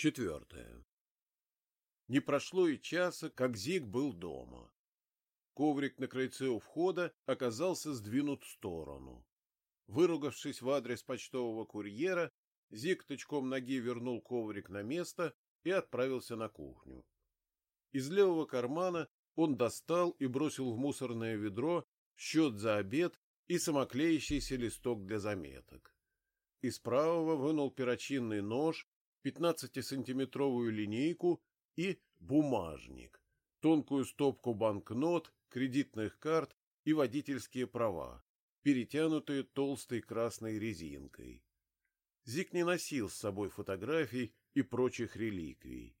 Четвертое. Не прошло и часа, как Зиг был дома. Коврик на крыльце у входа оказался сдвинут в сторону. Выругавшись в адрес почтового курьера, Зиг тычком ноги вернул коврик на место и отправился на кухню. Из левого кармана он достал и бросил в мусорное ведро счет за обед и самоклеящийся листок для заметок. Из правого вынул перочинный нож 15-сантиметровую линейку и бумажник, тонкую стопку банкнот, кредитных карт и водительские права, перетянутые толстой красной резинкой. Зик не носил с собой фотографий и прочих реликвий.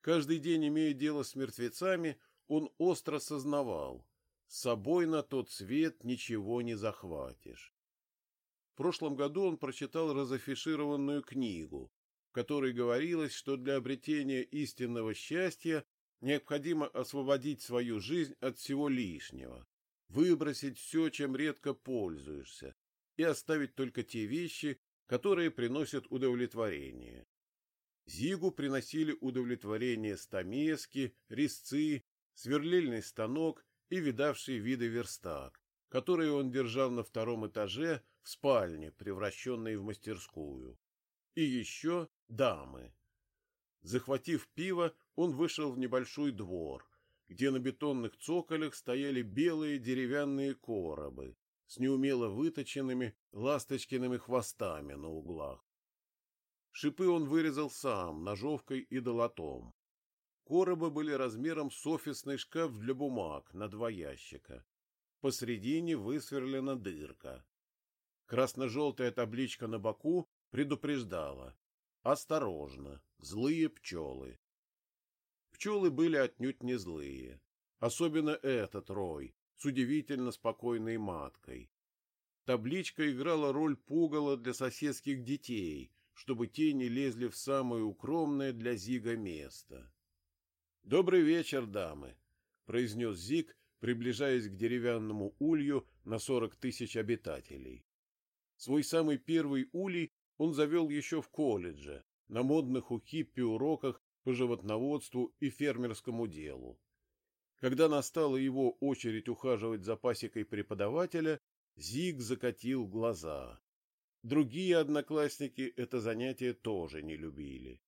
Каждый день, имея дело с мертвецами, он остро сознавал, с собой на тот свет ничего не захватишь. В прошлом году он прочитал разофишированную книгу, в которой говорилось, что для обретения истинного счастья необходимо освободить свою жизнь от всего лишнего, выбросить все, чем редко пользуешься, и оставить только те вещи, которые приносят удовлетворение. Зигу приносили удовлетворение стамески, резцы, сверлильный станок и видавший виды верстак, которые он держал на втором этаже в спальне, превращенной в мастерскую. И еще дамы. Захватив пиво, он вышел в небольшой двор, где на бетонных цоколях стояли белые деревянные коробы с неумело выточенными ласточкиными хвостами на углах. Шипы он вырезал сам, ножовкой и долотом. Коробы были размером с офисный шкаф для бумаг на два ящика. Посредине высверлена дырка. Красно-желтая табличка на боку предупреждала. Осторожно, злые пчелы. Пчелы были отнюдь не злые. Особенно этот рой, с удивительно спокойной маткой. Табличка играла роль пугала для соседских детей, чтобы те не лезли в самое укромное для Зига место. — Добрый вечер, дамы! — произнес Зиг, приближаясь к деревянному улью на сорок тысяч обитателей. Свой самый первый улей он завел еще в колледже, на модных у хиппи уроках по животноводству и фермерскому делу. Когда настала его очередь ухаживать за пасекой преподавателя, Зиг закатил глаза. Другие одноклассники это занятие тоже не любили.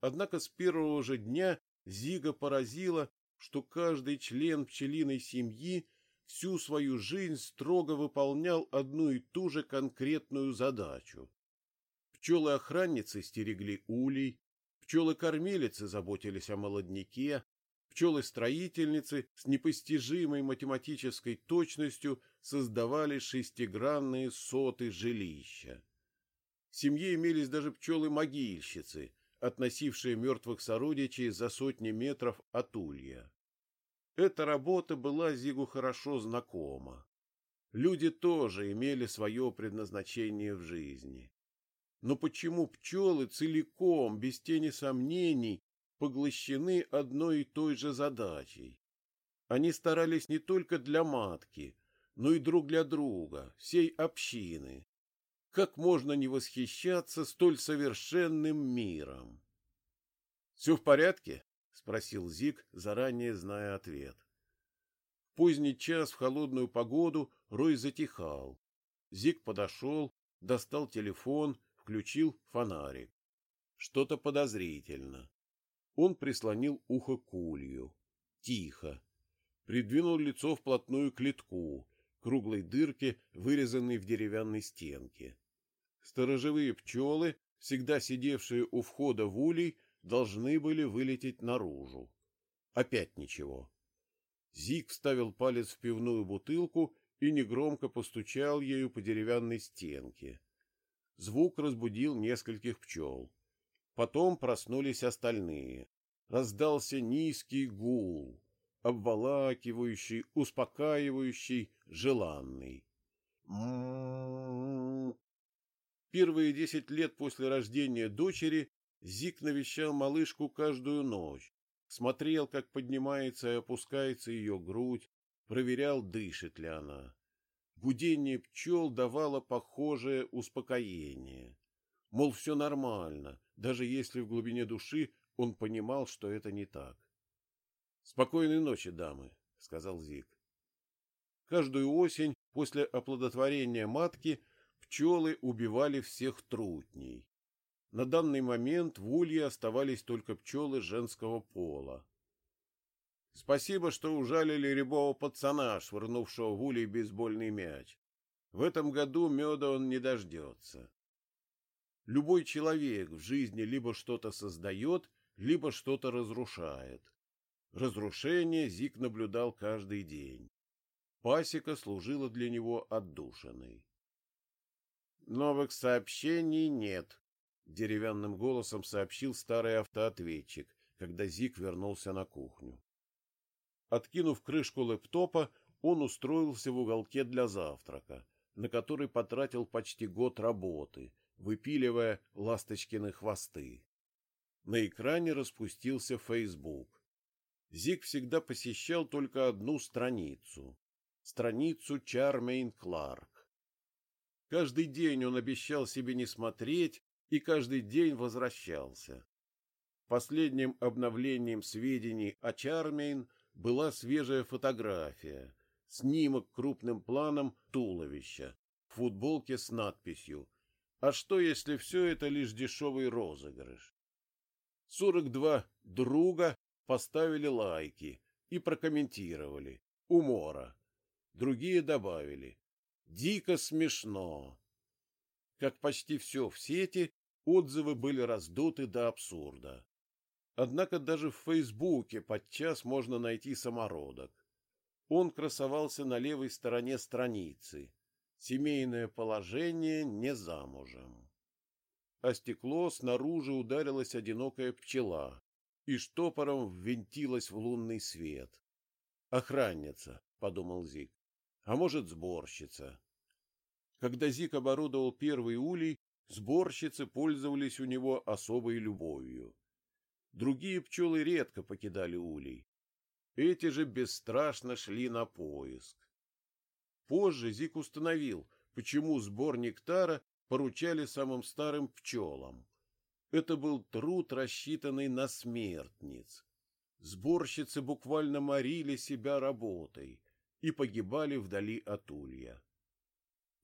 Однако с первого же дня Зига поразило, что каждый член пчелиной семьи всю свою жизнь строго выполнял одну и ту же конкретную задачу Пчелы-охранницы стерегли улей, пчелы-кормилицы заботились о молодняке, пчелы-строительницы с непостижимой математической точностью создавали шестигранные соты жилища. В семье имелись даже пчелы-могильщицы, относившие мертвых сородичей за сотни метров от улья. Эта работа была Зигу хорошо знакома. Люди тоже имели свое предназначение в жизни. Но почему пчелы целиком, без тени сомнений, поглощены одной и той же задачей? Они старались не только для матки, но и друг для друга, всей общины. Как можно не восхищаться столь совершенным миром? — Все в порядке? — спросил Зик, заранее зная ответ. В поздний час в холодную погоду Рой затихал. Зик подошел, достал телефон включил фонарик. Что-то подозрительно. Он прислонил ухо к улью. Тихо. Придвинул лицо вплотную к литку, круглой дырке, вырезанной в деревянной стенке. Сторожевые пчелы, всегда сидевшие у входа в улей, должны были вылететь наружу. Опять ничего. Зиг вставил палец в пивную бутылку и негромко постучал ею по деревянной стенке. Звук разбудил нескольких пчел. Потом проснулись остальные. Раздался низкий гул, обволакивающий, успокаивающий, желанный. Первые десять лет после рождения дочери Зик навещал малышку каждую ночь, смотрел, как поднимается и опускается ее грудь, проверял, дышит ли она. Гудение пчел давало похожее успокоение. Мол, все нормально, даже если в глубине души он понимал, что это не так. «Спокойной ночи, дамы», — сказал Зик. Каждую осень после оплодотворения матки пчелы убивали всех трутней. На данный момент в улье оставались только пчелы женского пола. Спасибо, что ужалили рябого пацана, швырнувшего в улей бейсбольный мяч. В этом году меда он не дождется. Любой человек в жизни либо что-то создает, либо что-то разрушает. Разрушение Зик наблюдал каждый день. Пасека служила для него отдушиной. «Новых сообщений нет», — деревянным голосом сообщил старый автоответчик, когда Зик вернулся на кухню. Откинув крышку лэптопа, он устроился в уголке для завтрака, на который потратил почти год работы, выпиливая ласточкины хвосты. На экране распустился Facebook. Зик всегда посещал только одну страницу — страницу Чармейн Кларк. Каждый день он обещал себе не смотреть и каждый день возвращался. Последним обновлением сведений о Чармейн была свежая фотография, снимок крупным планом туловища, в футболке с надписью «А что, если все это лишь дешевый розыгрыш?» 42 друга поставили лайки и прокомментировали «Умора». Другие добавили «Дико смешно». Как почти все в сети, отзывы были раздуты до абсурда. Однако даже в Фейсбуке подчас можно найти самородок. Он красовался на левой стороне страницы. Семейное положение не замужем. А стекло снаружи ударилась одинокая пчела и штопором ввинтилась в лунный свет. «Охранница», — подумал Зик, — «а может, сборщица». Когда Зик оборудовал первый улей, сборщицы пользовались у него особой любовью. Другие пчелы редко покидали улей. Эти же бесстрашно шли на поиск. Позже Зик установил, почему сбор нектара поручали самым старым пчелам. Это был труд, рассчитанный на смертниц. Сборщицы буквально морили себя работой и погибали вдали от улья.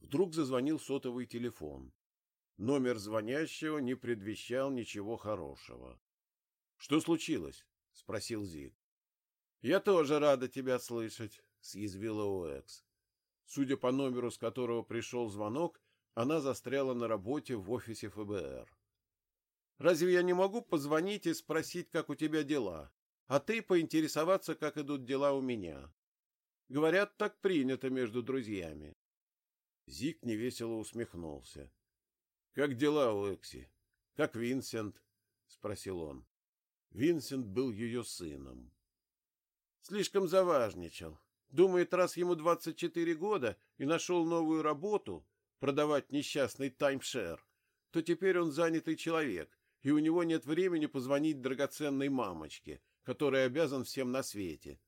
Вдруг зазвонил сотовый телефон. Номер звонящего не предвещал ничего хорошего. Что случилось? спросил Зиг. Я тоже рада тебя слышать, съязвила Уэкс. Судя по номеру, с которого пришел звонок, она застряла на работе в офисе ФБР. Разве я не могу позвонить и спросить, как у тебя дела, а ты поинтересоваться, как идут дела у меня? Говорят, так принято между друзьями. Зик невесело усмехнулся. — Как дела у Экси? Как Винсент? — спросил он. Винсент был ее сыном. Слишком заважничал. Думает, раз ему 24 года и нашел новую работу, продавать несчастный таймшер, то теперь он занятый человек, и у него нет времени позвонить драгоценной мамочке, которая обязан всем на свете.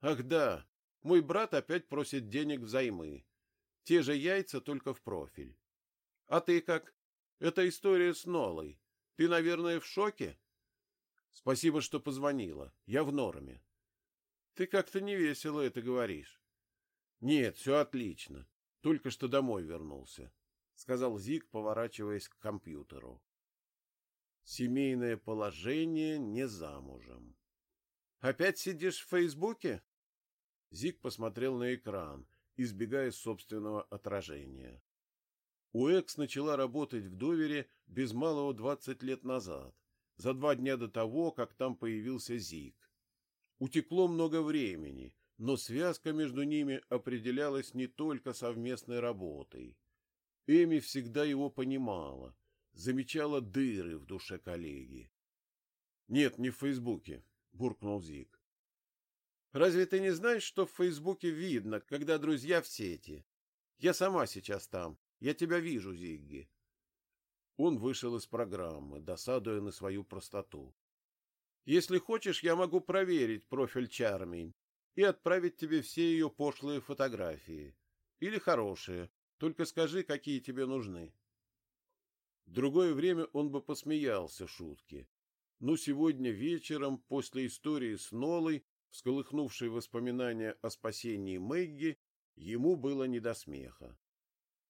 Ах да, мой брат опять просит денег взаймы. Те же яйца, только в профиль. А ты как? Это история с Нолой. Ты, наверное, в шоке? Спасибо, что позвонила. Я в норме. Ты как-то невесело это говоришь. Нет, все отлично. Только что домой вернулся, сказал Зик, поворачиваясь к компьютеру. Семейное положение не замужем. Опять сидишь в Фейсбуке? Зик посмотрел на экран, избегая собственного отражения. Уэкс начала работать в Довере без малого двадцать лет назад за два дня до того, как там появился Зик. Утекло много времени, но связка между ними определялась не только совместной работой. Эми всегда его понимала, замечала дыры в душе коллеги. — Нет, не в Фейсбуке, — буркнул Зик. — Разве ты не знаешь, что в Фейсбуке видно, когда друзья в сети? Я сама сейчас там. Я тебя вижу, Зигги. Он вышел из программы, досадуя на свою простоту. Если хочешь, я могу проверить профиль Чармин и отправить тебе все ее пошлые фотографии. Или хорошие. Только скажи, какие тебе нужны. В другое время он бы посмеялся шутке. Но сегодня вечером, после истории с Нолой, всколыхнувшей воспоминания о спасении Мэгги, ему было не до смеха.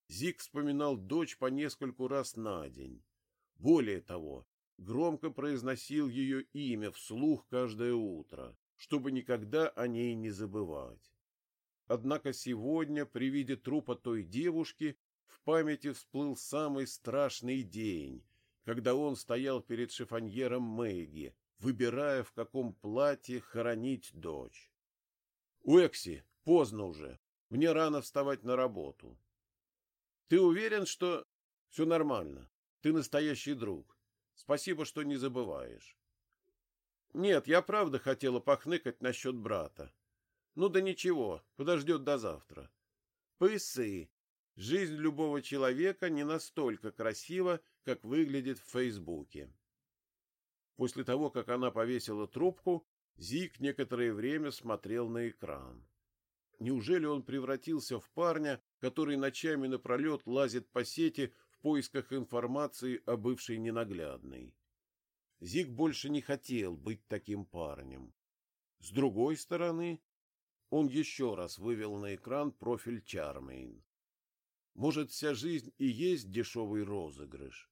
Зик вспоминал дочь по нескольку раз на день. Более того, громко произносил ее имя вслух каждое утро, чтобы никогда о ней не забывать. Однако сегодня, при виде трупа той девушки, в памяти всплыл самый страшный день, когда он стоял перед шифоньером Мэгги, выбирая, в каком платье хоронить дочь. — Уэкси, поздно уже. Мне рано вставать на работу. — Ты уверен, что... — Все нормально. Ты настоящий друг. Спасибо, что не забываешь. — Нет, я правда хотела похныкать насчет брата. Ну да ничего, подождет до завтра. Пысы. Жизнь любого человека не настолько красива, как выглядит в Фейсбуке. После того, как она повесила трубку, Зик некоторое время смотрел на экран. Неужели он превратился в парня, который ночами напролет лазит по сети в поисках информации о бывшей ненаглядной? Зик больше не хотел быть таким парнем. С другой стороны, он еще раз вывел на экран профиль Чармейн. Может, вся жизнь и есть дешевый розыгрыш?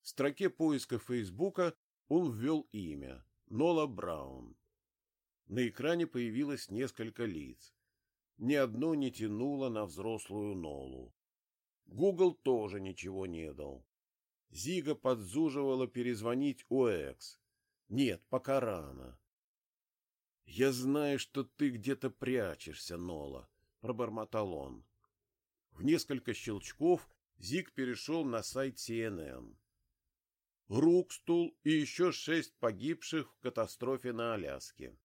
В строке поиска Фейсбука он ввел имя — Нола Браун. На экране появилось несколько лиц. Ни одно не тянуло на взрослую Нолу. Гугл тоже ничего не дал. Зига подзуживала перезвонить ОЭКС. Нет, пока рано. Я знаю, что ты где-то прячешься, Нола, пробормотал он. В несколько щелчков Зиг перешел на сайт CNN. Рукстул и еще шесть погибших в катастрофе на Аляске.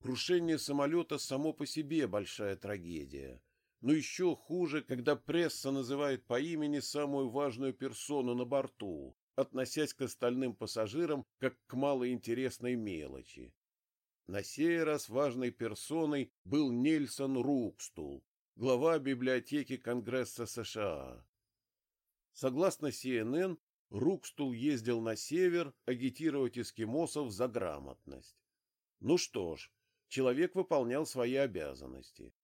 Крушение самолета само по себе большая трагедия, но еще хуже, когда пресса называет по имени самую важную персону на борту, относясь к остальным пассажирам как к малоинтересной мелочи. На сей раз важной персоной был Нельсон Рукстул, глава библиотеки Конгресса США. Согласно CNN, Рукстул ездил на север агитировать эскимосов за грамотность. Ну что ж, человек выполнял свои обязанности.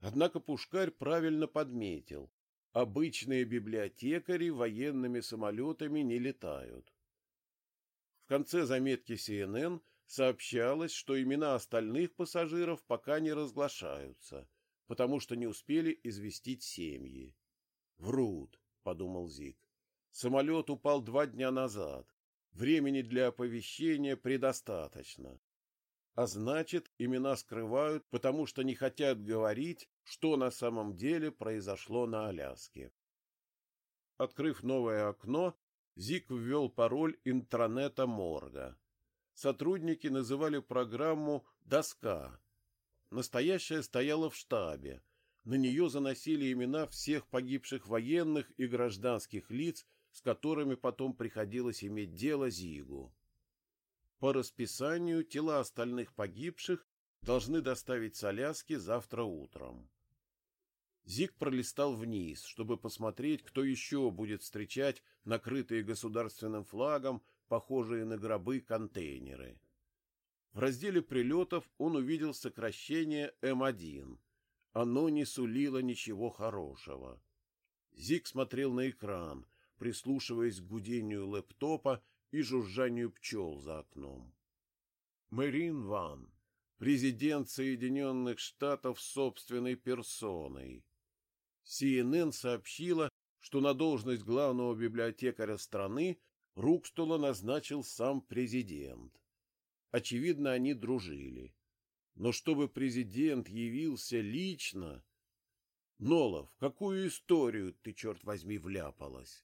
Однако Пушкарь правильно подметил, обычные библиотекари военными самолетами не летают. В конце заметки CNN – сообщалось, что имена остальных пассажиров пока не разглашаются, потому что не успели известить семьи. «Врут», — подумал Зик. «Самолет упал два дня назад. Времени для оповещения предостаточно. А значит, имена скрывают, потому что не хотят говорить, что на самом деле произошло на Аляске». Открыв новое окно, Зик ввел пароль интранета морга сотрудники называли программу «Доска». Настоящая стояла в штабе. На нее заносили имена всех погибших военных и гражданских лиц, с которыми потом приходилось иметь дело Зигу. По расписанию тела остальных погибших должны доставить с Аляски завтра утром. Зиг пролистал вниз, чтобы посмотреть, кто еще будет встречать накрытые государственным флагом похожие на гробы контейнеры. В разделе прилетов он увидел сокращение М1. Оно не сулило ничего хорошего. Зиг смотрел на экран, прислушиваясь к гудению лэптопа и жужжанию пчел за окном. Мэрин Ван, президент Соединенных Штатов собственной персоной. CNN сообщила, что на должность главного библиотекаря страны Рукстула назначил сам президент. Очевидно, они дружили. Но чтобы президент явился лично... Нола, в какую историю ты, черт возьми, вляпалась?